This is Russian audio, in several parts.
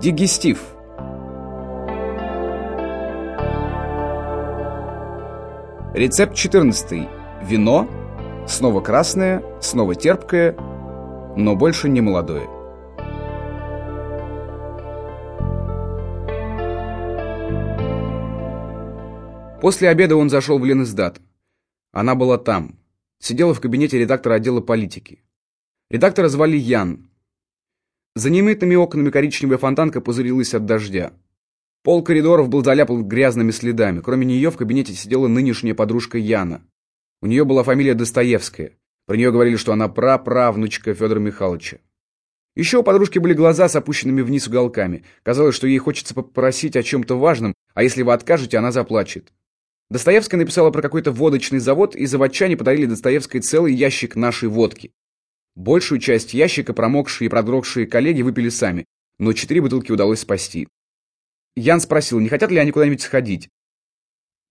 Дигестив. Рецепт 14. Вино, снова красное, снова терпкое, но больше не молодое. После обеда он зашел в Ленэсдат. Она была там. Сидела в кабинете редактора отдела политики. Редактора звали Ян. За немытыми окнами коричневая фонтанка пузырилась от дождя. Пол коридоров был заляпан грязными следами. Кроме нее в кабинете сидела нынешняя подружка Яна. У нее была фамилия Достоевская. Про нее говорили, что она праправнучка Федора Михайловича. Еще у подружки были глаза с опущенными вниз уголками. Казалось, что ей хочется попросить о чем-то важном, а если вы откажете, она заплачет. Достоевская написала про какой-то водочный завод, и заводчане подарили Достоевской целый ящик нашей водки. Большую часть ящика промокшие и продрогшие коллеги выпили сами, но четыре бутылки удалось спасти. Ян спросил, не хотят ли они куда-нибудь сходить.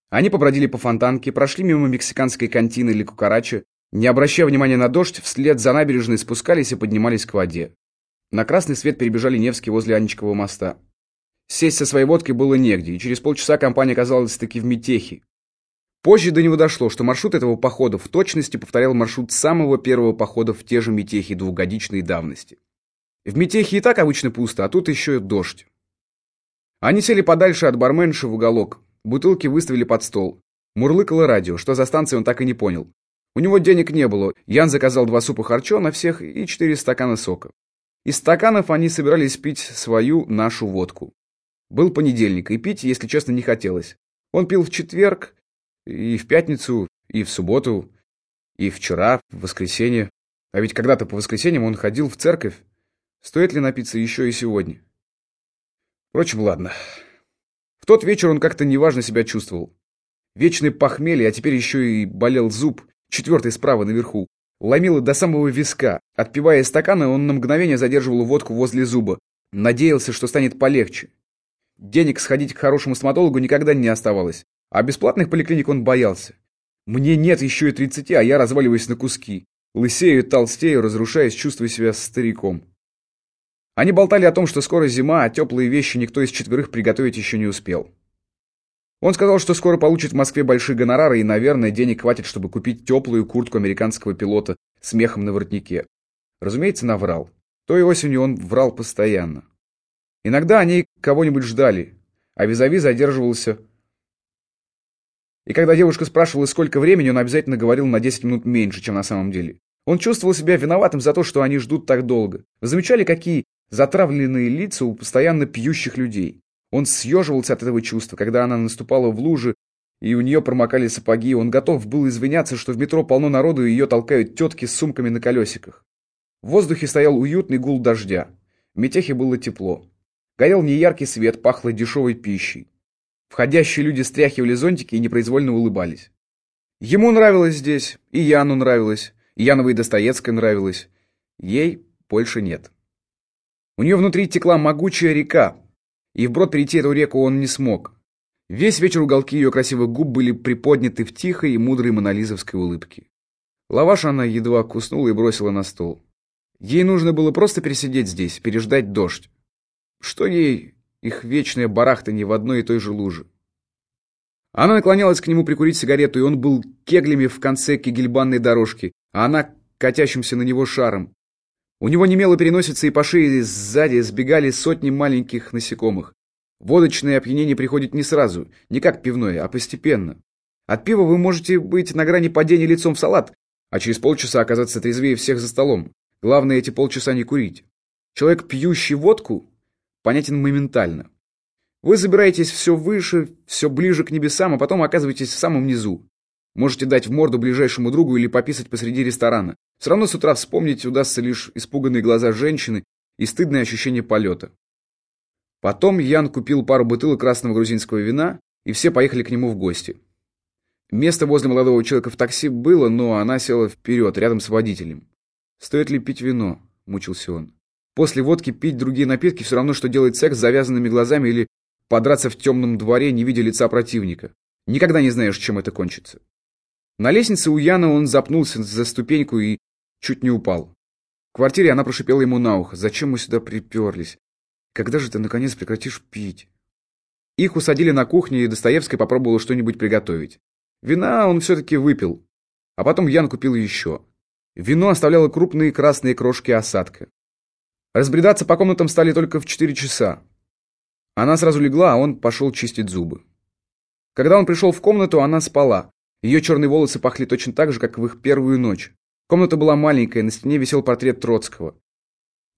Они побродили по фонтанке, прошли мимо мексиканской кантины или кукарача, не обращая внимания на дождь, вслед за набережной спускались и поднимались к воде. На красный свет перебежали Невский возле Анечкового моста. Сесть со своей водкой было негде, и через полчаса компания оказалась-таки в Метехе. Позже до него дошло, что маршрут этого похода в точности повторял маршрут самого первого похода в те же Метехи двухгодичной давности. В Метехе и так обычно пусто, а тут еще и дождь. Они сели подальше от барменши в уголок, бутылки выставили под стол. Мурлыкало радио, что за станцией он так и не понял. У него денег не было, Ян заказал два супа харчо на всех и четыре стакана сока. Из стаканов они собирались пить свою, нашу водку. Был понедельник, и пить, если честно, не хотелось. Он пил в четверг, и в пятницу, и в субботу, и вчера, в воскресенье. А ведь когда-то по воскресеньям он ходил в церковь. Стоит ли напиться еще и сегодня? Впрочем, ладно. В тот вечер он как-то неважно себя чувствовал. Вечный похмелье, а теперь еще и болел зуб, четвертый справа наверху. Ломило до самого виска. Отпивая из стакана, он на мгновение задерживал водку возле зуба. Надеялся, что станет полегче. Денег сходить к хорошему стоматологу никогда не оставалось. А бесплатных поликлиник он боялся. Мне нет еще и тридцати, а я разваливаюсь на куски. Лысею, толстею, разрушаясь, чувствуя себя стариком. Они болтали о том, что скоро зима, а теплые вещи никто из четверых приготовить еще не успел. Он сказал, что скоро получит в Москве большие гонорары и, наверное, денег хватит, чтобы купить теплую куртку американского пилота с мехом на воротнике. Разумеется, наврал. Той осенью он врал постоянно. Иногда они кого-нибудь ждали, а визави задерживался и когда девушка спрашивала, сколько времени, он обязательно говорил на 10 минут меньше, чем на самом деле. Он чувствовал себя виноватым за то, что они ждут так долго. Вы замечали, какие затравленные лица у постоянно пьющих людей? Он съеживался от этого чувства, когда она наступала в лужи, и у нее промокали сапоги. Он готов был извиняться, что в метро полно народу, и ее толкают тетки с сумками на колесиках. В воздухе стоял уютный гул дождя. В метехе было тепло. Горел неяркий свет, пахло дешевой пищей. Входящие люди стряхивали зонтики и непроизвольно улыбались. Ему нравилось здесь, и Яну нравилось, и Яновой Достоевской нравилось. Ей больше нет. У нее внутри текла могучая река, и вброд перейти эту реку он не смог. Весь вечер уголки ее красивых губ были приподняты в тихой и мудрой монолизовской улыбке. Лаваш она едва куснула и бросила на стол. Ей нужно было просто пересидеть здесь, переждать дождь. Что ей их вечное барахтанье в одной и той же луже. Она наклонялась к нему прикурить сигарету, и он был кеглями в конце кегельбанной дорожки, а она катящимся на него шаром. У него немело переносится и по шее сзади сбегали сотни маленьких насекомых. Водочное опьянение приходит не сразу, не как пивное, а постепенно. От пива вы можете быть на грани падения лицом в салат, а через полчаса оказаться трезвее всех за столом. Главное эти полчаса не курить. Человек, пьющий водку, понятен моментально. Вы забираетесь все выше, все ближе к небесам, а потом оказываетесь в самом низу. Можете дать в морду ближайшему другу или пописать посреди ресторана. Все равно с утра вспомнить удастся лишь испуганные глаза женщины и стыдное ощущение полета. Потом Ян купил пару бутылок красного грузинского вина, и все поехали к нему в гости. Место возле молодого человека в такси было, но она села вперед, рядом с водителем. «Стоит ли пить вино?» – мучился он. После водки пить другие напитки все равно, что делать секс с завязанными глазами или подраться в темном дворе, не видя лица противника. Никогда не знаешь, чем это кончится. На лестнице у Яна он запнулся за ступеньку и чуть не упал. В квартире она прошипела ему на ухо. «Зачем мы сюда приперлись? когда же ты наконец прекратишь пить? Их усадили на кухне, и Достоевская попробовала что-нибудь приготовить. Вина он все-таки выпил, а потом Ян купил еще. Вино оставляло крупные красные крошки осадка. Разбредаться по комнатам стали только в четыре часа. Она сразу легла, а он пошел чистить зубы. Когда он пришел в комнату, она спала. Ее черные волосы пахли точно так же, как в их первую ночь. Комната была маленькая, на стене висел портрет Троцкого.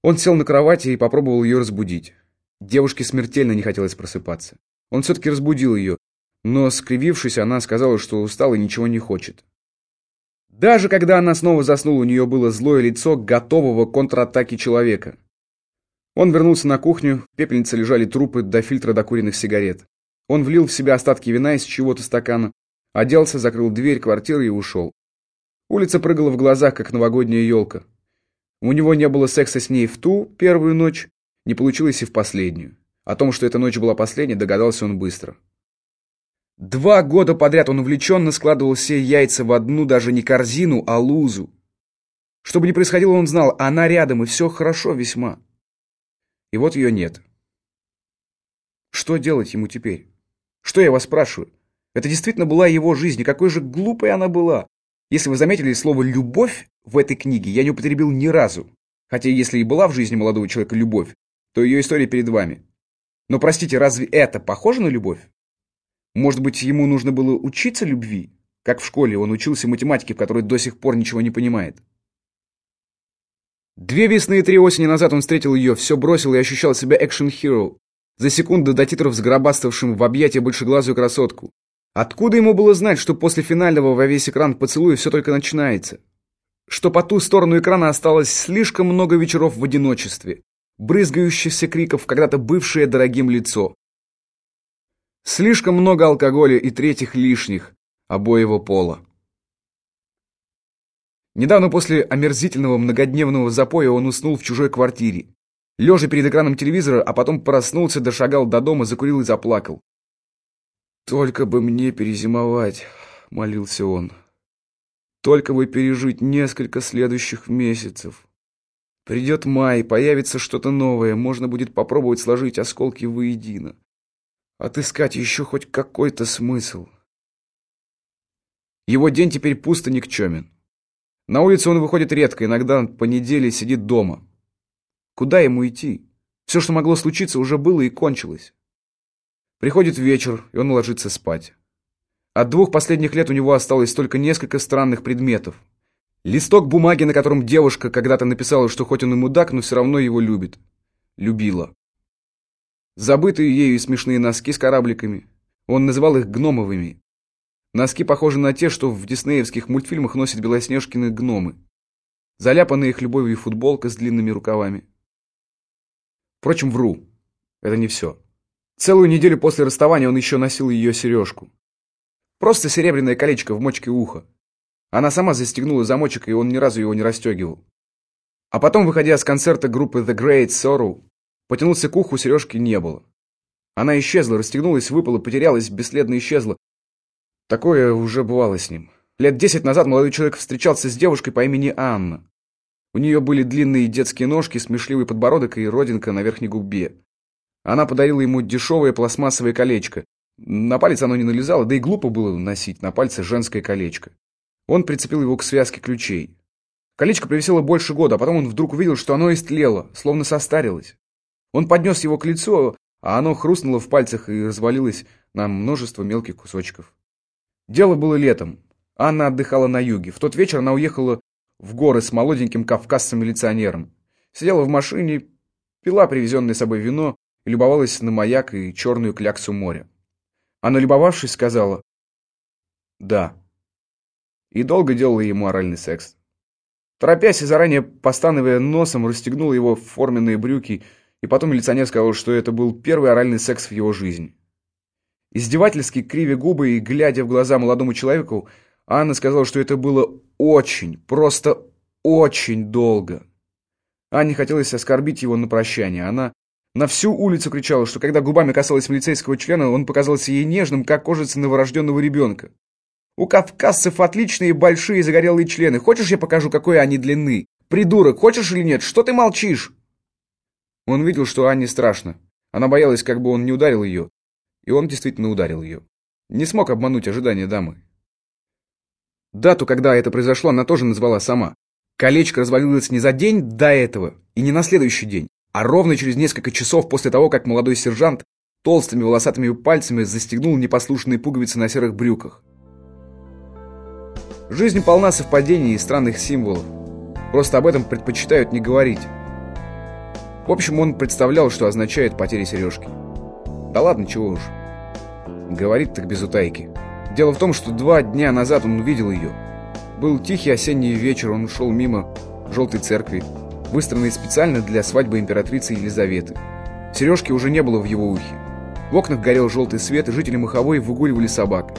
Он сел на кровати и попробовал ее разбудить. Девушке смертельно не хотелось просыпаться. Он все-таки разбудил ее, но, скривившись, она сказала, что устала и ничего не хочет. Даже когда она снова заснула, у нее было злое лицо готового к контратаке человека. Он вернулся на кухню, в пепельнице лежали трупы до фильтра докуренных сигарет. Он влил в себя остатки вина из чего-то стакана, оделся, закрыл дверь квартиры и ушел. Улица прыгала в глазах, как новогодняя елка. У него не было секса с ней в ту первую ночь, не получилось и в последнюю. О том, что эта ночь была последней, догадался он быстро. Два года подряд он увлеченно складывал все яйца в одну даже не корзину, а лузу. Что бы ни происходило, он знал, она рядом, и все хорошо весьма. И вот ее нет. Что делать ему теперь? Что я вас спрашиваю? Это действительно была его жизнь, и какой же глупой она была. Если вы заметили, слово «любовь» в этой книге я не употребил ни разу. Хотя если и была в жизни молодого человека любовь, то ее история перед вами. Но, простите, разве это похоже на любовь? Может быть, ему нужно было учиться любви? Как в школе он учился математике, в которой до сих пор ничего не понимает. Две весны и три осени назад он встретил ее, все бросил и ощущал себя экшен-хиро, за секунду до титров сгробаставшим в объятия большеглазую красотку. Откуда ему было знать, что после финального во весь экран поцелуя все только начинается? Что по ту сторону экрана осталось слишком много вечеров в одиночестве, брызгающихся криков, когда-то бывшее дорогим лицо. Слишком много алкоголя и третьих лишних обоего пола. Недавно после омерзительного многодневного запоя он уснул в чужой квартире. Лежа перед экраном телевизора, а потом проснулся, дошагал до дома, закурил и заплакал. «Только бы мне перезимовать», — молился он. «Только бы пережить несколько следующих месяцев. Придет май, появится что-то новое, можно будет попробовать сложить осколки воедино. Отыскать еще хоть какой-то смысл». Его день теперь пусто никчемен. На улицу он выходит редко, иногда по неделе сидит дома. Куда ему идти? Все, что могло случиться, уже было и кончилось. Приходит вечер, и он ложится спать. От двух последних лет у него осталось только несколько странных предметов. Листок бумаги, на котором девушка когда-то написала, что хоть он и мудак, но все равно его любит. Любила. Забытые ею смешные носки с корабликами. Он называл их гномовыми. Носки похожи на те, что в диснеевских мультфильмах носят белоснежкины гномы. Заляпанная их любовью футболка с длинными рукавами. Впрочем, вру. Это не все. Целую неделю после расставания он еще носил ее сережку. Просто серебряное колечко в мочке уха. Она сама застегнула замочек, и он ни разу его не расстегивал. А потом, выходя с концерта группы The Great Sorrow, потянулся к уху, сережки не было. Она исчезла, расстегнулась, выпала, потерялась, бесследно исчезла, Такое уже бывало с ним. Лет десять назад молодой человек встречался с девушкой по имени Анна. У нее были длинные детские ножки, смешливый подбородок и родинка на верхней губе. Она подарила ему дешевое пластмассовое колечко. На палец оно не налезало, да и глупо было носить на пальце женское колечко. Он прицепил его к связке ключей. Колечко провисело больше года, а потом он вдруг увидел, что оно истлело, словно состарилось. Он поднес его к лицу, а оно хрустнуло в пальцах и развалилось на множество мелких кусочков. Дело было летом. Анна отдыхала на юге. В тот вечер она уехала в горы с молоденьким кавказцем-милиционером. Сидела в машине, пила привезенное с собой вино и любовалась на маяк и черную кляксу моря. А налюбовавшись, сказала «Да». И долго делала ему оральный секс. Торопясь и заранее постановая носом, расстегнула его форменные брюки, и потом милиционер сказал, что это был первый оральный секс в его жизни. Издевательски кривя губы и глядя в глаза молодому человеку, Анна сказала, что это было очень, просто очень долго. Анне хотелось оскорбить его на прощание. Она на всю улицу кричала, что когда губами касалась милицейского члена, он показался ей нежным, как кожица новорожденного ребенка. У кавказцев отличные большие загорелые члены. Хочешь, я покажу, какой они длины? Придурок, хочешь или нет? Что ты молчишь? Он видел, что Анне страшно. Она боялась, как бы он не ударил ее. И он действительно ударил ее. Не смог обмануть ожидания дамы. Дату, когда это произошло, она тоже назвала сама. Колечко развалилось не за день до этого и не на следующий день, а ровно через несколько часов после того, как молодой сержант толстыми волосатыми пальцами застегнул непослушные пуговицы на серых брюках. Жизнь полна совпадений и странных символов. Просто об этом предпочитают не говорить. В общем, он представлял, что означает потеря сережки. Да ладно, чего уж. Говорит так без утайки. Дело в том, что два дня назад он увидел ее. Был тихий осенний вечер, он шел мимо желтой церкви, выстроенной специально для свадьбы императрицы Елизаветы. Сережки уже не было в его ухе. В окнах горел желтый свет, и жители Маховой выгуливали собак.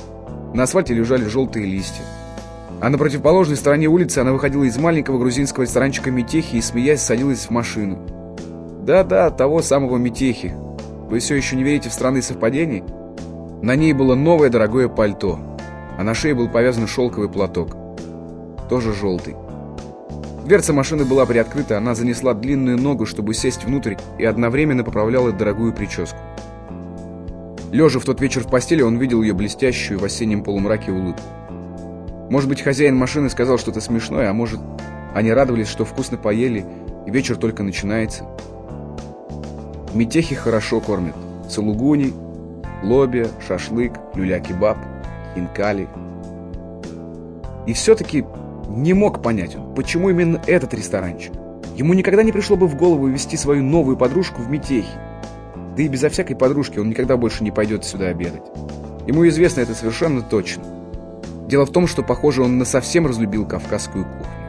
На асфальте лежали желтые листья. А на противоположной стороне улицы она выходила из маленького грузинского ресторанчика Метехи и, смеясь, садилась в машину. Да-да, того самого Метехи. Вы все еще не верите в странные совпадения? На ней было новое дорогое пальто, а на шее был повязан шелковый платок. Тоже желтый. Дверца машины была приоткрыта, она занесла длинную ногу, чтобы сесть внутрь, и одновременно поправляла дорогую прическу. Лежа в тот вечер в постели, он видел ее блестящую в осеннем полумраке улыбку. Может быть, хозяин машины сказал что-то смешное, а может, они радовались, что вкусно поели, и вечер только начинается. Метехи хорошо кормят. Целугуни, лобия, шашлык, люля-кебаб, хинкали. И все-таки не мог понять он, почему именно этот ресторанчик. Ему никогда не пришло бы в голову вести свою новую подружку в Метехи. Да и безо всякой подружки он никогда больше не пойдет сюда обедать. Ему известно это совершенно точно. Дело в том, что, похоже, он насовсем разлюбил кавказскую кухню.